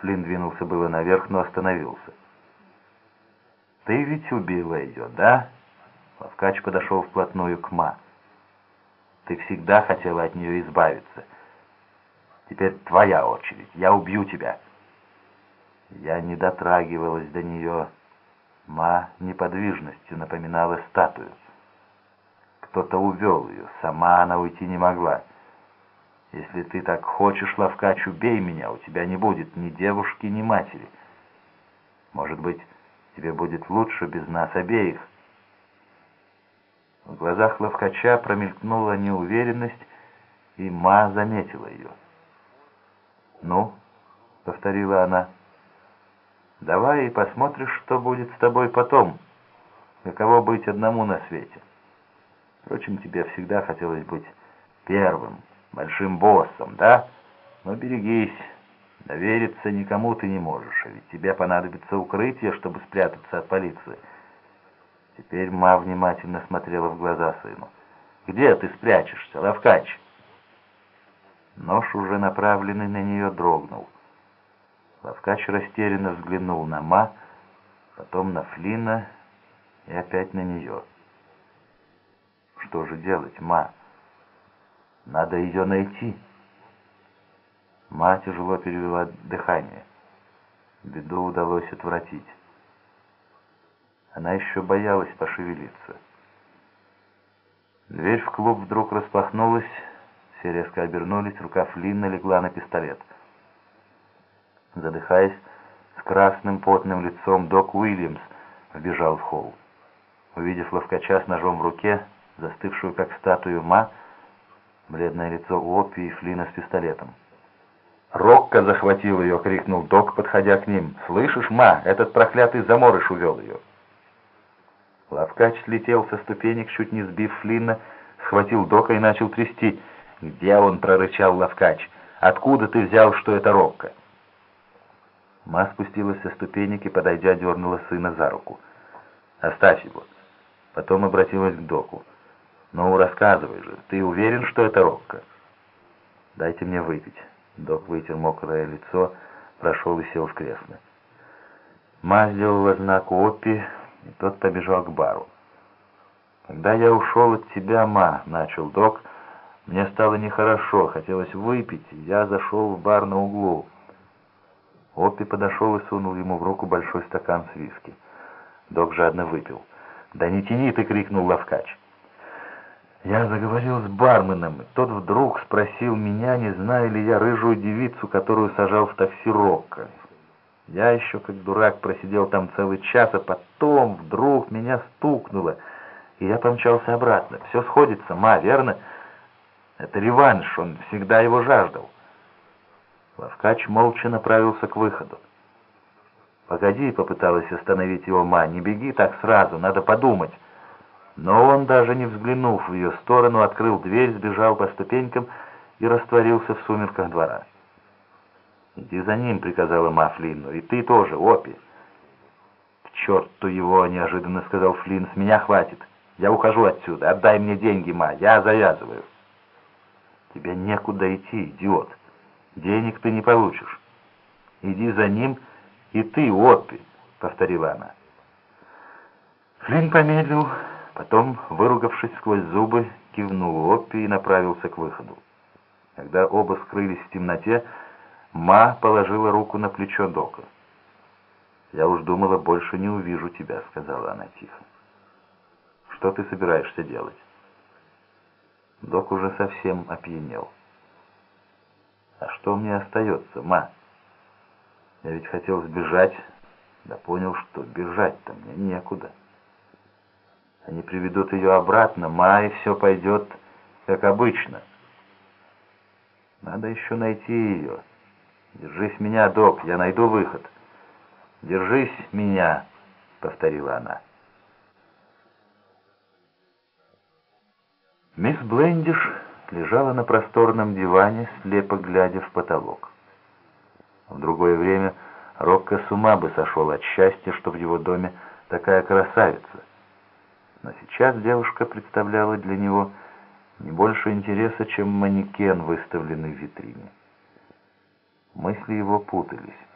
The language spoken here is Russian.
Флинн двинулся было наверх, но остановился. «Ты ведь убила ее, да?» Лавкач подошел вплотную к Ма. «Ты всегда хотела от нее избавиться. Теперь твоя очередь. Я убью тебя». Я не дотрагивалась до нее. Ма неподвижностью напоминала статую. Кто-то увел ее, сама она уйти не могла. Если ты так хочешь, Лавкач, убей меня, у тебя не будет ни девушки, ни матери. Может быть, тебе будет лучше без нас обеих. В глазах Лавкача промелькнула неуверенность, и Ма заметила ее. «Ну?» — повторила она. «Давай и посмотришь, что будет с тобой потом. Каково быть одному на свете. Впрочем, тебе всегда хотелось быть первым, большим боссом, да? Но берегись». Довериться никому ты не можешь, а ведь тебе понадобится укрытие, чтобы спрятаться от полиции. Теперь Ма внимательно смотрела в глаза сыну. «Где ты спрячешься, Лавкач?» Нож, уже направленный на нее, дрогнул. Лавкач растерянно взглянул на Ма, потом на Флина и опять на нее. «Что же делать, Ма? Надо ее найти». Ма тяжело перевела дыхание. Беду удалось отвратить. Она еще боялась пошевелиться. Дверь в клуб вдруг распахнулась, все резко обернулись, рука Флинна легла на пистолет. Задыхаясь, с красным потным лицом док Уильямс вбежал в холл. Увидев ловкача с ножом в руке, застывшую как статую Ма, бледное лицо Опи и Флина с пистолетом. «Рокко захватил ее!» — крикнул док, подходя к ним. «Слышишь, ма, этот проклятый заморыш увел ее!» Лавкач слетел со ступенек, чуть не сбив Флинна, схватил дока и начал трясти. «Где он?» — прорычал Лавкач. «Откуда ты взял, что это Рокко?» Ма спустилась со ступенек и, подойдя, дернула сына за руку. «Оставь его». Потом обратилась к доку. «Ну, рассказывай же, ты уверен, что это Рокко?» «Дайте мне выпить». Док вытер мокрое лицо, прошел и сел в кресло. Ма сделала знак Оппи, и тот побежал к бару. «Когда я ушел от тебя, Ма», — начал док, — «мне стало нехорошо, хотелось выпить, я зашел в бар на углу». Оппи подошел и сунул ему в руку большой стакан с виски. Док жадно выпил. «Да не тяни ты!» — крикнул Лавкач. Я заговорил с барменом, и тот вдруг спросил меня, не знаю ли я рыжую девицу, которую сажал в такси Рокко. Я еще как дурак просидел там целый час, а потом вдруг меня стукнуло, и я помчался обратно. Все сходится, ма, верно? Это реванш, он всегда его жаждал. Лавкач молча направился к выходу. «Погоди», — попыталась остановить его ма, — «не беги так сразу, надо подумать». Но он, даже не взглянув в ее сторону, открыл дверь, сбежал по ступенькам и растворился в сумерках двора. «Иди за ним», — приказала Ма Флинну, — «и ты тоже, Опи». «К черту его!» — неожиданно сказал Флинн. «С меня хватит. Я ухожу отсюда. Отдай мне деньги, Ма. Я завязываю». «Тебе некуда идти, идиот. Денег ты не получишь. Иди за ним, и ты, Опи», — повторила она. Флинн помедлил, Потом, выругавшись сквозь зубы, кивнул Оппи и направился к выходу. Когда оба скрылись в темноте, Ма положила руку на плечо Дока. «Я уж думала, больше не увижу тебя», — сказала она тихо. «Что ты собираешься делать?» Док уже совсем опьянел. «А что мне остается, Ма? Я ведь хотел сбежать, да понял, что бежать-то мне некуда». Они приведут ее обратно, ма, и все пойдет, как обычно. Надо еще найти ее. Держись меня, док, я найду выход. Держись меня, повторила она. Мисс Блендиш лежала на просторном диване, слепо глядя в потолок. В другое время Рокко с ума бы сошел от счастья, что в его доме такая красавица но сейчас девушка представляла для него не больше интереса, чем манекен, выставленный в витрине. Мысли его путались.